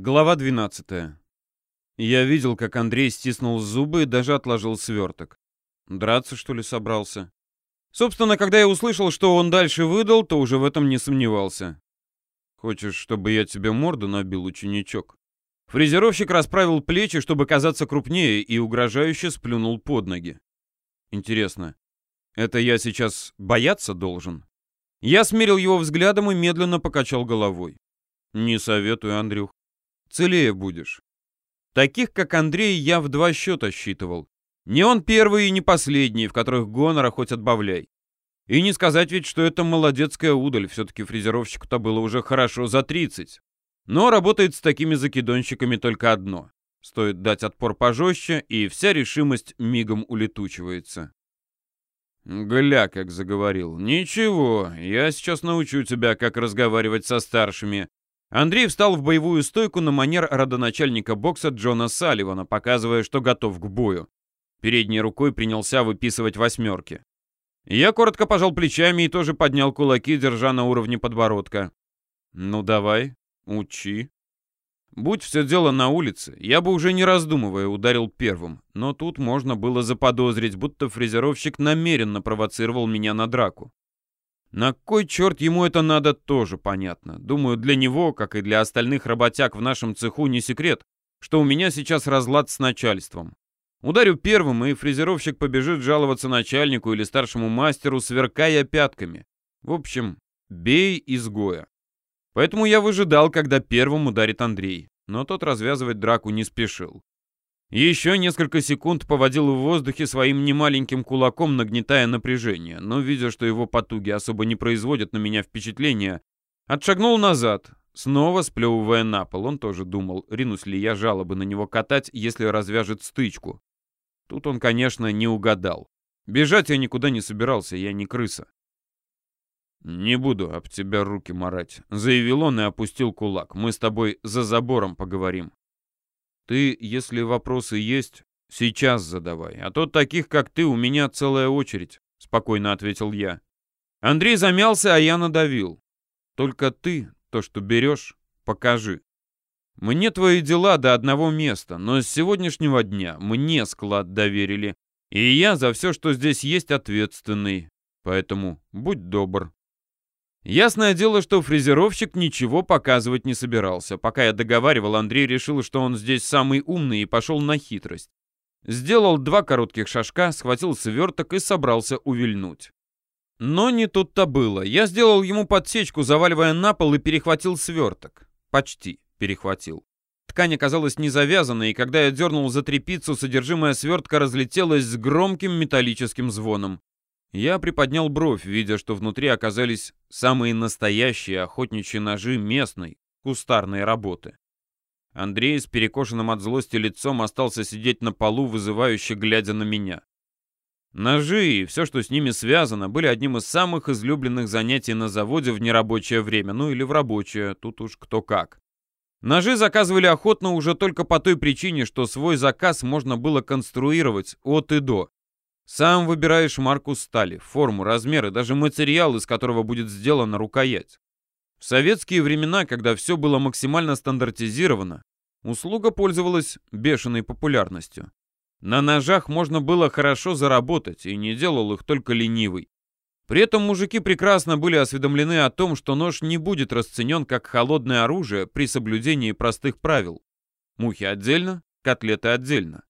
Глава 12. Я видел, как Андрей стиснул зубы и даже отложил сверток. Драться, что ли, собрался? Собственно, когда я услышал, что он дальше выдал, то уже в этом не сомневался. Хочешь, чтобы я тебе морду набил, ученичок? Фрезеровщик расправил плечи, чтобы казаться крупнее, и угрожающе сплюнул под ноги. Интересно, это я сейчас бояться должен? Я смерил его взглядом и медленно покачал головой. Не советую, Андрюх. Целее будешь. Таких, как Андрей, я в два счета считывал. Не он первый и не последний, в которых гонора хоть отбавляй. И не сказать ведь, что это молодецкая удаль, все-таки фрезеровщику-то было уже хорошо за 30. Но работает с такими закидонщиками только одно. Стоит дать отпор пожестче, и вся решимость мигом улетучивается. Гля, как заговорил. Ничего, я сейчас научу тебя, как разговаривать со старшими. Андрей встал в боевую стойку на манер родоначальника бокса Джона Салливана, показывая, что готов к бою. Передней рукой принялся выписывать восьмерки. Я коротко пожал плечами и тоже поднял кулаки, держа на уровне подбородка. «Ну давай, учи». Будь все дело на улице, я бы уже не раздумывая ударил первым, но тут можно было заподозрить, будто фрезеровщик намеренно провоцировал меня на драку. На кой черт ему это надо, тоже понятно. Думаю, для него, как и для остальных работяг в нашем цеху, не секрет, что у меня сейчас разлад с начальством. Ударю первым, и фрезеровщик побежит жаловаться начальнику или старшему мастеру, сверкая пятками. В общем, бей изгоя. Поэтому я выжидал, когда первым ударит Андрей, но тот развязывать драку не спешил. Еще несколько секунд поводил в воздухе своим немаленьким кулаком, нагнетая напряжение, но, видя, что его потуги особо не производят на меня впечатления, отшагнул назад, снова сплевывая на пол. Он тоже думал, ринусь ли я жалобы на него катать, если развяжет стычку. Тут он, конечно, не угадал. Бежать я никуда не собирался, я не крыса. «Не буду об тебя руки марать», — заявил он и опустил кулак. «Мы с тобой за забором поговорим». Ты, если вопросы есть, сейчас задавай, а то таких, как ты, у меня целая очередь, спокойно ответил я. Андрей замялся, а я надавил. Только ты, то, что берешь, покажи. Мне твои дела до одного места, но с сегодняшнего дня мне склад доверили, и я за все, что здесь есть, ответственный. Поэтому будь добр, Ясное дело, что фрезеровщик ничего показывать не собирался. Пока я договаривал, Андрей решил, что он здесь самый умный и пошел на хитрость. Сделал два коротких шажка, схватил сверток и собрался увильнуть. Но не тут-то было. Я сделал ему подсечку, заваливая на пол и перехватил сверток. Почти перехватил. Ткань оказалась не завязана, и когда я дернул за трепицу, содержимое свертка разлетелось с громким металлическим звоном. Я приподнял бровь, видя, что внутри оказались самые настоящие охотничьи ножи местной, кустарной работы. Андрей с перекошенным от злости лицом остался сидеть на полу, вызывающе глядя на меня. Ножи и все, что с ними связано, были одним из самых излюбленных занятий на заводе в нерабочее время, ну или в рабочее, тут уж кто как. Ножи заказывали охотно уже только по той причине, что свой заказ можно было конструировать от и до, сам выбираешь марку стали, форму, размер и даже материал, из которого будет сделана рукоять. В советские времена, когда все было максимально стандартизировано, услуга пользовалась бешеной популярностью. На ножах можно было хорошо заработать, и не делал их только ленивый. При этом мужики прекрасно были осведомлены о том, что нож не будет расценен как холодное оружие при соблюдении простых правил. Мухи отдельно, котлеты отдельно.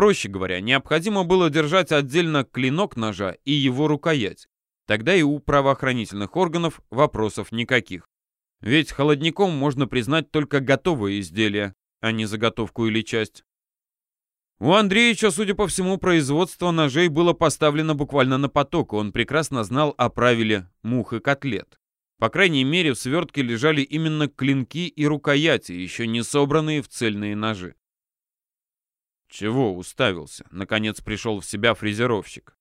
Проще говоря, необходимо было держать отдельно клинок ножа и его рукоять. Тогда и у правоохранительных органов вопросов никаких. Ведь холодником можно признать только готовые изделия, а не заготовку или часть. У Андреевича, судя по всему, производство ножей было поставлено буквально на поток, он прекрасно знал о правиле мух и котлет. По крайней мере, в свертке лежали именно клинки и рукояти, еще не собранные в цельные ножи. «Чего уставился?» — наконец пришел в себя фрезеровщик.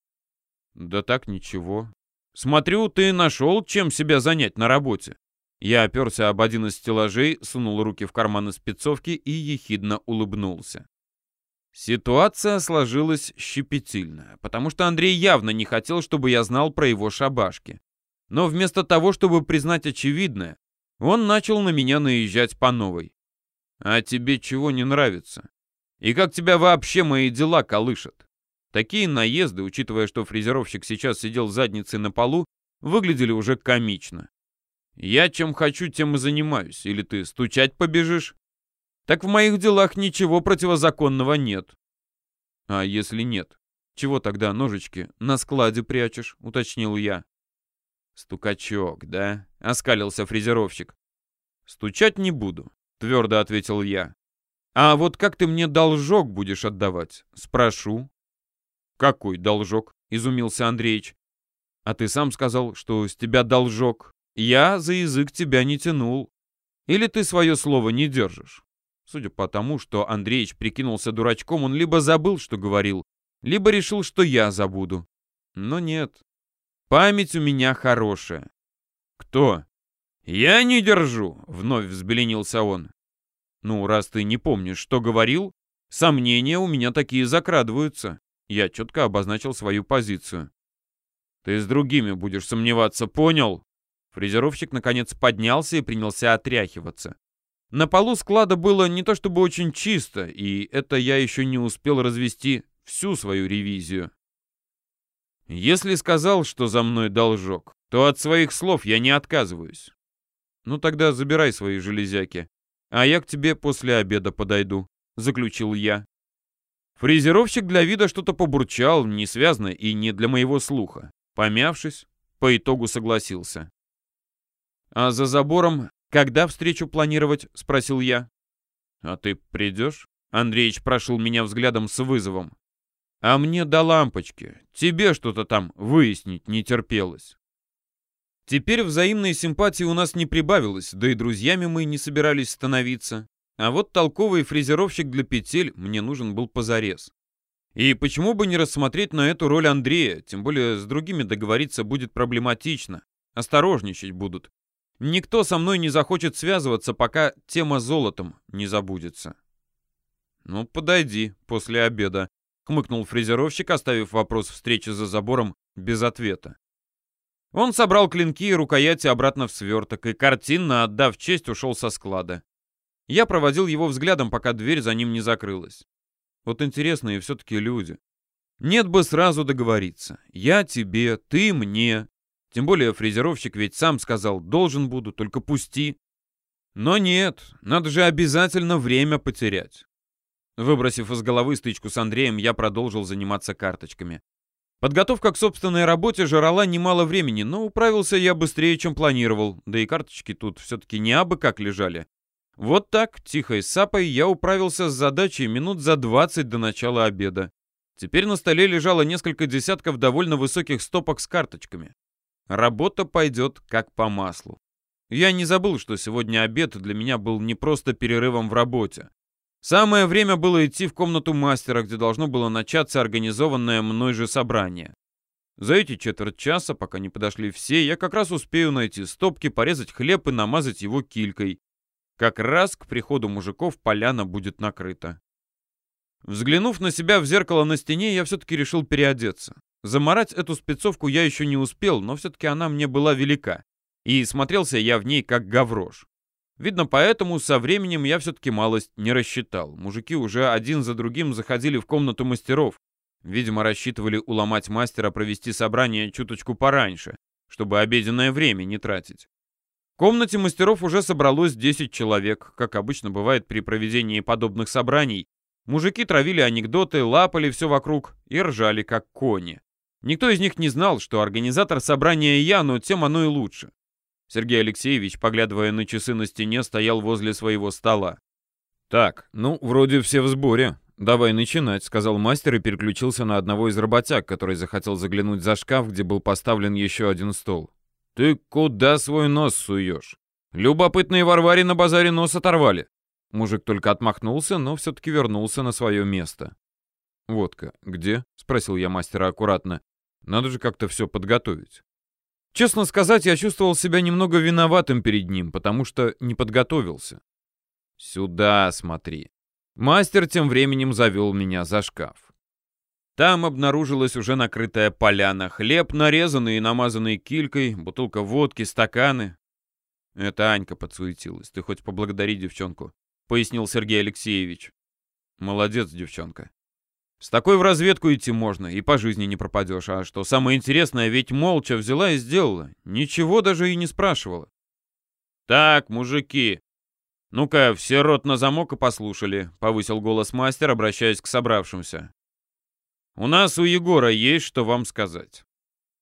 «Да так ничего. Смотрю, ты нашел, чем себя занять на работе». Я оперся об один из стеллажей, сунул руки в карманы спецовки и ехидно улыбнулся. Ситуация сложилась щепетильная, потому что Андрей явно не хотел, чтобы я знал про его шабашки. Но вместо того, чтобы признать очевидное, он начал на меня наезжать по новой. А тебе чего не нравится? И как тебя вообще мои дела колышат? Такие наезды, учитывая, что фрезеровщик сейчас сидел задницей на полу, выглядели уже комично. Я чем хочу, тем и занимаюсь. Или ты стучать побежишь? Так в моих делах ничего противозаконного нет. А если нет? Чего тогда ножички на складе прячешь? Уточнил я. Стукачок, да? Оскалился фрезеровщик. Стучать не буду, твердо ответил я. А вот как ты мне должок будешь отдавать? Спрошу. Какой должок? Изумился Андреич. А ты сам сказал, что с тебя должок. Я за язык тебя не тянул. Или ты свое слово не держишь? Судя по тому, что Андреич прикинулся дурачком, он либо забыл, что говорил, либо решил, что я забуду. Но нет. Память у меня хорошая. Кто? Я не держу, вновь взбеленился он. Ну, раз ты не помнишь, что говорил, сомнения у меня такие закрадываются. Я четко обозначил свою позицию. Ты с другими будешь сомневаться, понял? Фрезеровщик наконец поднялся и принялся отряхиваться. На полу склада было не то чтобы очень чисто, и это я еще не успел развести всю свою ревизию. Если сказал, что за мной должок, то от своих слов я не отказываюсь. Ну тогда забирай свои железяки, а я к тебе после обеда подойду, заключил я. Фрезеровщик для вида что-то побурчал, не связано и не для моего слуха. Помявшись, по итогу согласился. «А за забором когда встречу планировать?» — спросил я. «А ты придешь?» — Андреич прошел меня взглядом с вызовом. «А мне до лампочки. Тебе что-то там выяснить не терпелось». Теперь взаимной симпатии у нас не прибавилось, да и друзьями мы не собирались становиться. А вот толковый фрезеровщик для петель мне нужен был позарез. И почему бы не рассмотреть на эту роль Андрея, тем более с другими договориться будет проблематично. Осторожничать будут. Никто со мной не захочет связываться, пока тема золотом не забудется. «Ну, подойди после обеда», — хмыкнул фрезеровщик, оставив вопрос встречи за забором без ответа. Он собрал клинки и рукояти обратно в сверток и, картинно отдав честь, ушел со склада. Я проводил его взглядом, пока дверь за ним не закрылась. Вот интересные все-таки люди. Нет бы сразу договориться. Я тебе, ты мне. Тем более фрезеровщик ведь сам сказал, должен буду, только пусти. Но нет, надо же обязательно время потерять. Выбросив из головы стычку с Андреем, я продолжил заниматься карточками. Подготовка к собственной работе жрала немало времени, но управился я быстрее, чем планировал, да и карточки тут все-таки не абы как лежали. Вот так, тихой сапой, я управился с задачей минут за 20 до начала обеда. Теперь на столе лежало несколько десятков довольно высоких стопок с карточками. Работа пойдет как по маслу. Я не забыл, что сегодня обед для меня был не просто перерывом в работе. Самое время было идти в комнату мастера, где должно было начаться организованное мной же собрание. За эти четверть часа, пока не подошли все, я как раз успею найти стопки, порезать хлеб и намазать его килькой. Как раз к приходу мужиков поляна будет накрыта. Взглянув на себя в зеркало на стене, я все-таки решил переодеться. Заморать эту спецовку я еще не успел, но все-таки она мне была велика. И смотрелся я в ней как гаврош. Видно, поэтому со временем я все-таки малость не рассчитал. Мужики уже один за другим заходили в комнату мастеров. Видимо, рассчитывали уломать мастера провести собрание чуточку пораньше, чтобы обеденное время не тратить. В комнате мастеров уже собралось 10 человек, как обычно бывает при проведении подобных собраний. Мужики травили анекдоты, лапали все вокруг и ржали, как кони. Никто из них не знал, что организатор собрания я, но тем оно и лучше. Сергей Алексеевич, поглядывая на часы на стене, стоял возле своего стола. «Так, ну, вроде все в сборе. Давай начинать», — сказал мастер и переключился на одного из работяг, который захотел заглянуть за шкаф, где был поставлен еще один стол. «Ты куда свой нос суешь? Любопытные Варваре на базаре нос оторвали». Мужик только отмахнулся, но все-таки вернулся на свое место. «Водка. Где?» — спросил я мастера аккуратно. Надо же как-то все подготовить. Честно сказать, я чувствовал себя немного виноватым перед ним, потому что не подготовился. «Сюда смотри». Мастер тем временем завел меня за шкаф. Там обнаружилась уже накрытая поляна, хлеб, нарезанный и намазанный килькой, бутылка водки, стаканы. Это Анька подсуетилась. Ты хоть поблагодари девчонку. пояснил Сергей Алексеевич. Молодец, девчонка. С такой в разведку идти можно, и по жизни не пропадешь. А что самое интересное, ведь молча взяла и сделала. Ничего даже и не спрашивала. Так, мужики, ну-ка, все рот на замок и послушали, повысил голос мастер, обращаясь к собравшимся. У нас у Егора есть что вам сказать.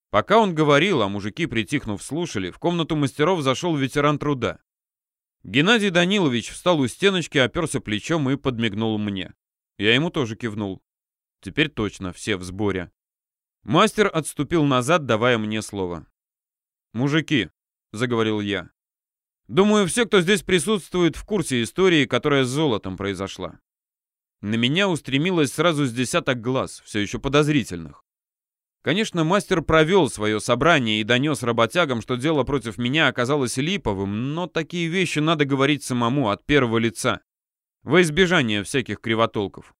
Пока он говорил, а мужики, притихнув, слушали, в комнату мастеров зашел ветеран труда. Геннадий Данилович встал у стеночки, оперся плечом и подмигнул мне. Я ему тоже кивнул. Теперь точно все в сборе. Мастер отступил назад, давая мне слово. «Мужики», — заговорил я, — «думаю, все, кто здесь присутствует, в курсе истории, которая с золотом произошла. На меня устремилось сразу с десяток глаз, все еще подозрительных. Конечно, мастер провел свое собрание и донес работягам, что дело против меня оказалось липовым, но такие вещи надо говорить самому от первого лица, во избежание всяких кривотолков.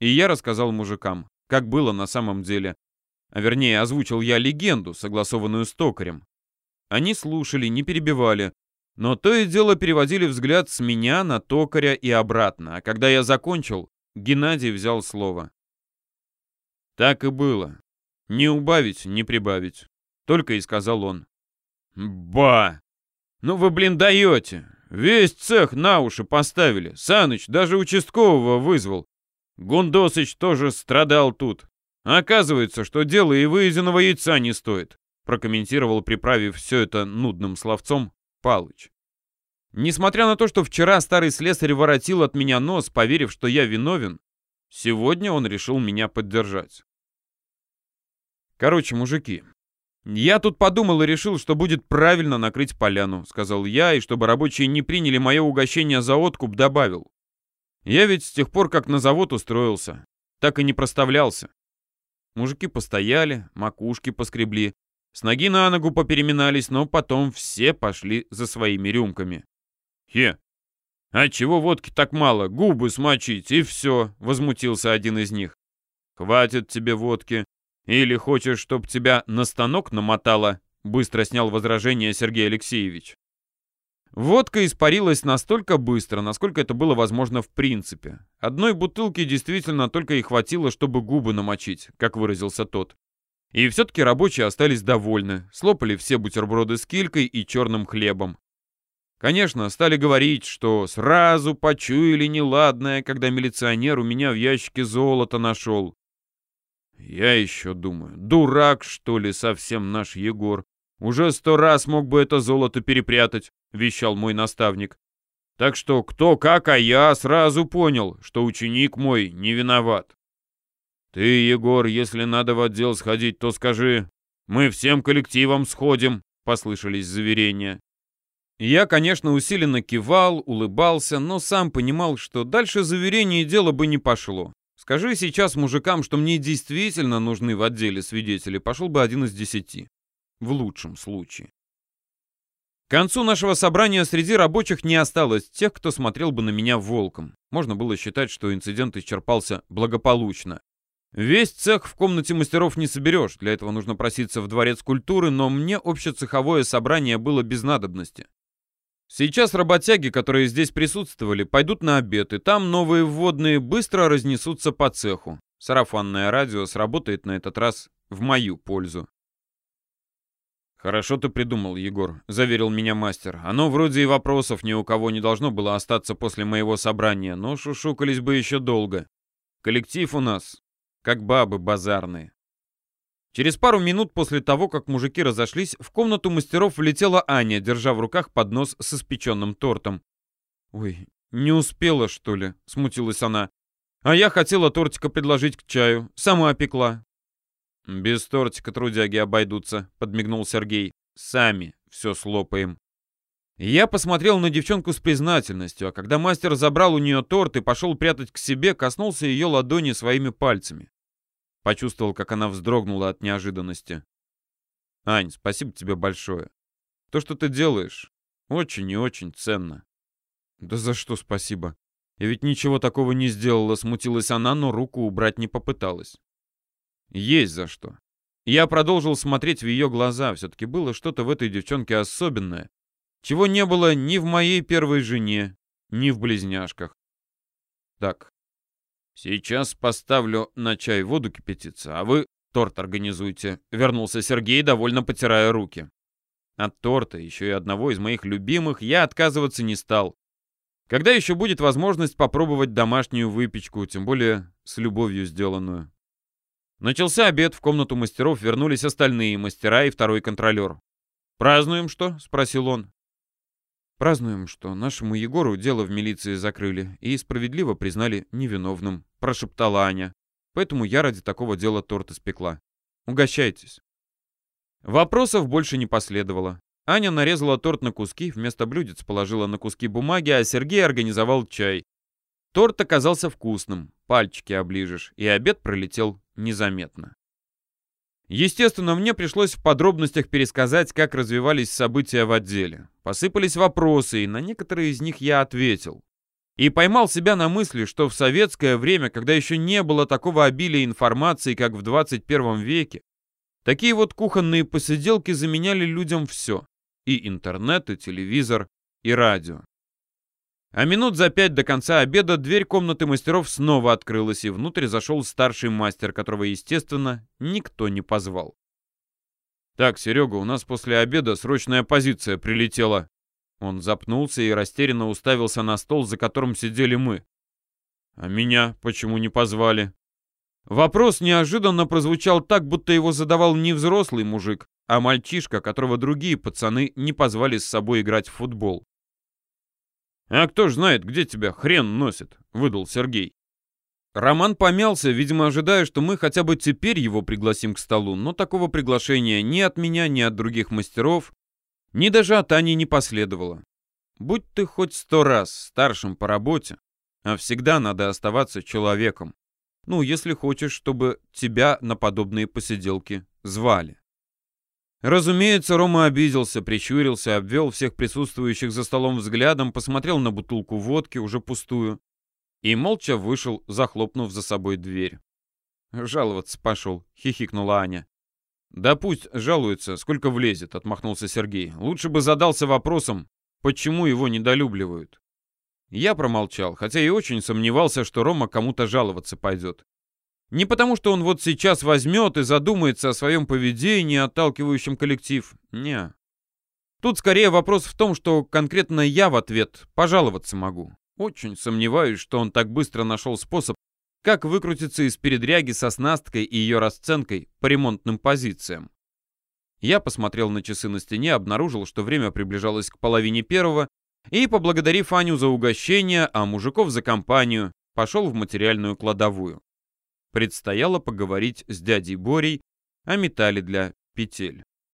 И я рассказал мужикам, как было на самом деле. А вернее, озвучил я легенду, согласованную с токарем. Они слушали, не перебивали, но то и дело переводили взгляд с меня на токаря и обратно. А когда я закончил, Геннадий взял слово. Так и было. Не убавить, не прибавить. Только и сказал он. Ба! Ну вы, блин, даете. Весь цех на уши поставили. Саныч даже участкового вызвал. Гундосыч тоже страдал тут. Оказывается, что дело и выеденного яйца не стоит, прокомментировал, приправив все это нудным словцом, Палыч. Несмотря на то, что вчера старый слесарь воротил от меня нос, поверив, что я виновен, сегодня он решил меня поддержать. Короче, мужики, я тут подумал и решил, что будет правильно накрыть поляну, сказал я, и чтобы рабочие не приняли мое угощение за откуп, добавил. Я ведь с тех пор, как на завод устроился, так и не проставлялся. Мужики постояли, макушки поскребли, с ноги на ногу попереминались, но потом все пошли за своими рюмками. «Хе! А чего водки так мало? Губы смочить, и все!» — возмутился один из них. «Хватит тебе водки. Или хочешь, чтоб тебя на станок намотало?» — быстро снял возражение Сергей Алексеевич. Водка испарилась настолько быстро, насколько это было возможно в принципе. Одной бутылки действительно только и хватило, чтобы губы намочить, как выразился тот. И все-таки рабочие остались довольны, слопали все бутерброды с килькой и черным хлебом. Конечно, стали говорить, что сразу почуяли неладное, когда милиционер у меня в ящике золото нашел. Я еще думаю, дурак, что ли, совсем наш Егор. Уже сто раз мог бы это золото перепрятать. — вещал мой наставник. Так что кто как, а я сразу понял, что ученик мой не виноват. Ты, Егор, если надо в отдел сходить, то скажи. Мы всем коллективом сходим, послышались заверения. Я, конечно, усиленно кивал, улыбался, но сам понимал, что дальше заверений дело бы не пошло. Скажи сейчас мужикам, что мне действительно нужны в отделе свидетели, пошел бы один из десяти. В лучшем случае. К концу нашего собрания среди рабочих не осталось тех, кто смотрел бы на меня волком. Можно было считать, что инцидент исчерпался благополучно. Весь цех в комнате мастеров не соберешь, для этого нужно проситься в дворец культуры, но мне общецеховое собрание было без надобности. Сейчас работяги, которые здесь присутствовали, пойдут на обед, и там новые вводные быстро разнесутся по цеху. Сарафанное радио сработает на этот раз в мою пользу. «Хорошо ты придумал, Егор», — заверил меня мастер. «Оно вроде и вопросов ни у кого не должно было остаться после моего собрания, но шушукались бы еще долго. Коллектив у нас, как бабы базарные». Через пару минут после того, как мужики разошлись, в комнату мастеров влетела Аня, держа в руках поднос с испеченным тортом. «Ой, не успела, что ли?» — смутилась она. «А я хотела тортика предложить к чаю. Сама опекла. «Без тортика трудяги обойдутся», — подмигнул Сергей. «Сами все слопаем». Я посмотрел на девчонку с признательностью, а когда мастер забрал у нее торт и пошел прятать к себе, коснулся ее ладони своими пальцами. Почувствовал, как она вздрогнула от неожиданности. «Ань, спасибо тебе большое. То, что ты делаешь, очень и очень ценно». «Да за что спасибо? Я ведь ничего такого не сделала», — смутилась она, но руку убрать не попыталась. Есть за что. Я продолжил смотреть в ее глаза. Все-таки было что-то в этой девчонке особенное, чего не было ни в моей первой жене, ни в близняшках. Так, сейчас поставлю на чай воду кипятиться, а вы торт организуйте. Вернулся Сергей, довольно потирая руки. От торта, еще и одного из моих любимых, я отказываться не стал. Когда еще будет возможность попробовать домашнюю выпечку, тем более с любовью сделанную? Начался обед, в комнату мастеров вернулись остальные мастера и второй контролер. «Празднуем что?» — спросил он. «Празднуем, что нашему Егору дело в милиции закрыли и справедливо признали невиновным», — прошептала Аня. «Поэтому я ради такого дела торт испекла. Угощайтесь». Вопросов больше не последовало. Аня нарезала торт на куски, вместо блюдец положила на куски бумаги, а Сергей организовал чай. Торт оказался вкусным, пальчики оближешь, и обед пролетел незаметно. Естественно, мне пришлось в подробностях пересказать, как развивались события в отделе. Посыпались вопросы, и на некоторые из них я ответил. И поймал себя на мысли, что в советское время, когда еще не было такого обилия информации, как в 21 веке, такие вот кухонные посиделки заменяли людям все. И интернет, и телевизор, и радио. А минут за пять до конца обеда дверь комнаты мастеров снова открылась, и внутрь зашел старший мастер, которого, естественно, никто не позвал. «Так, Серега, у нас после обеда срочная позиция прилетела». Он запнулся и растерянно уставился на стол, за которым сидели мы. «А меня почему не позвали?» Вопрос неожиданно прозвучал так, будто его задавал не взрослый мужик, а мальчишка, которого другие пацаны не позвали с собой играть в футбол. «А кто ж знает, где тебя хрен носит?» — выдал Сергей. Роман помялся, видимо, ожидая, что мы хотя бы теперь его пригласим к столу, но такого приглашения ни от меня, ни от других мастеров, ни даже от Ани не последовало. Будь ты хоть сто раз старшим по работе, а всегда надо оставаться человеком. Ну, если хочешь, чтобы тебя на подобные посиделки звали. Разумеется, Рома обиделся, прищурился, обвел всех присутствующих за столом взглядом, посмотрел на бутылку водки, уже пустую, и молча вышел, захлопнув за собой дверь. «Жаловаться пошел», — хихикнула Аня. «Да пусть жалуется, сколько влезет», — отмахнулся Сергей. «Лучше бы задался вопросом, почему его недолюбливают». Я промолчал, хотя и очень сомневался, что Рома кому-то жаловаться пойдет. Не потому, что он вот сейчас возьмет и задумается о своем поведении, отталкивающем коллектив. Не. Тут скорее вопрос в том, что конкретно я в ответ пожаловаться могу. Очень сомневаюсь, что он так быстро нашел способ, как выкрутиться из передряги со снасткой и ее расценкой по ремонтным позициям. Я посмотрел на часы на стене, обнаружил, что время приближалось к половине первого, и, поблагодарив Аню за угощение, а мужиков за компанию, пошел в материальную кладовую предстояло поговорить с дядей Борей о металле для петель.